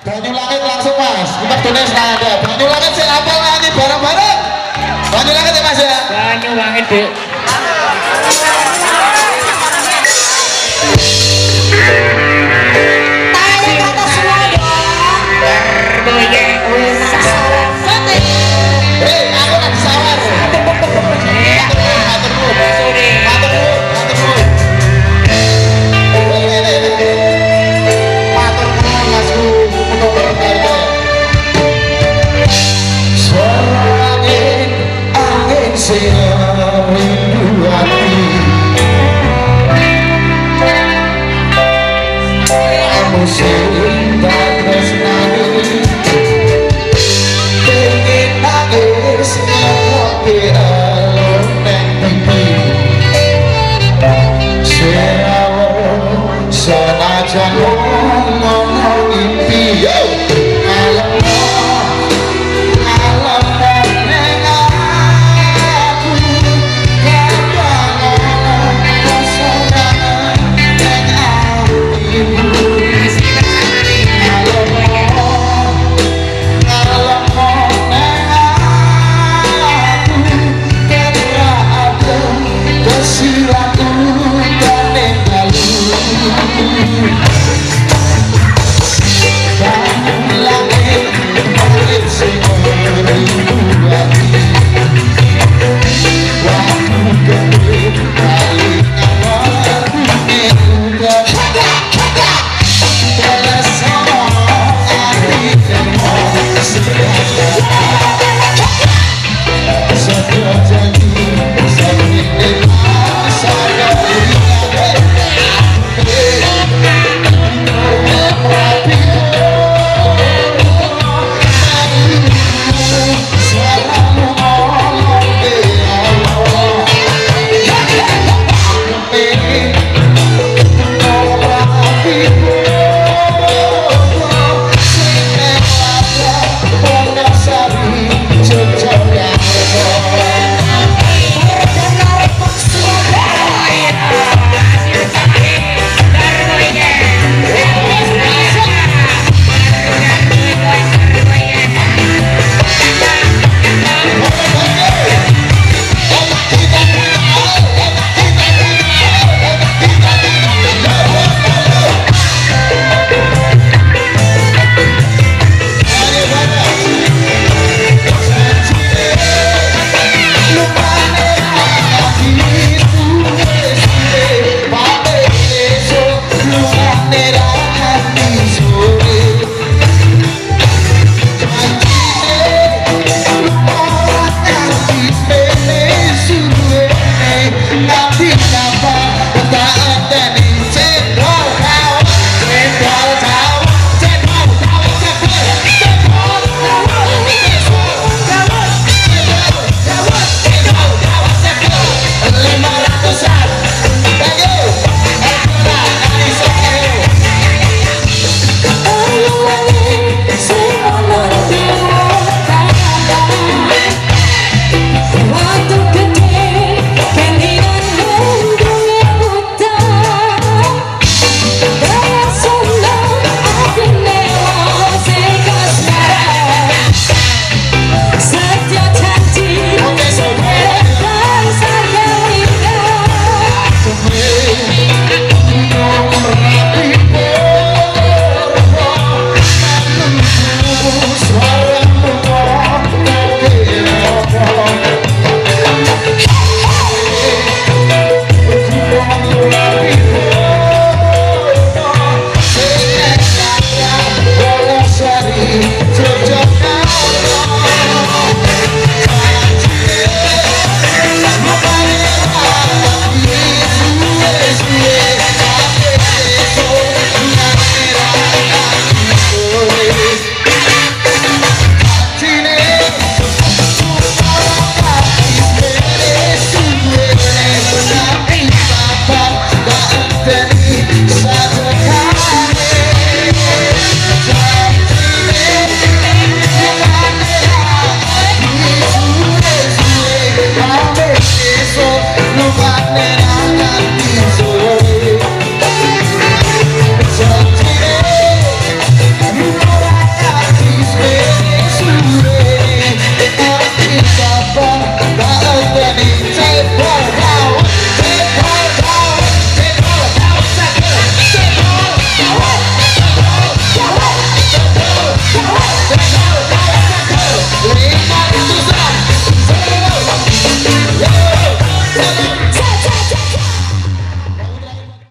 Banyu langit langsung mas, kita tulis ada. Banyu langit sih apa nanti bareng-bareng. Banyu langit ya mas ya. Banyu langit dek.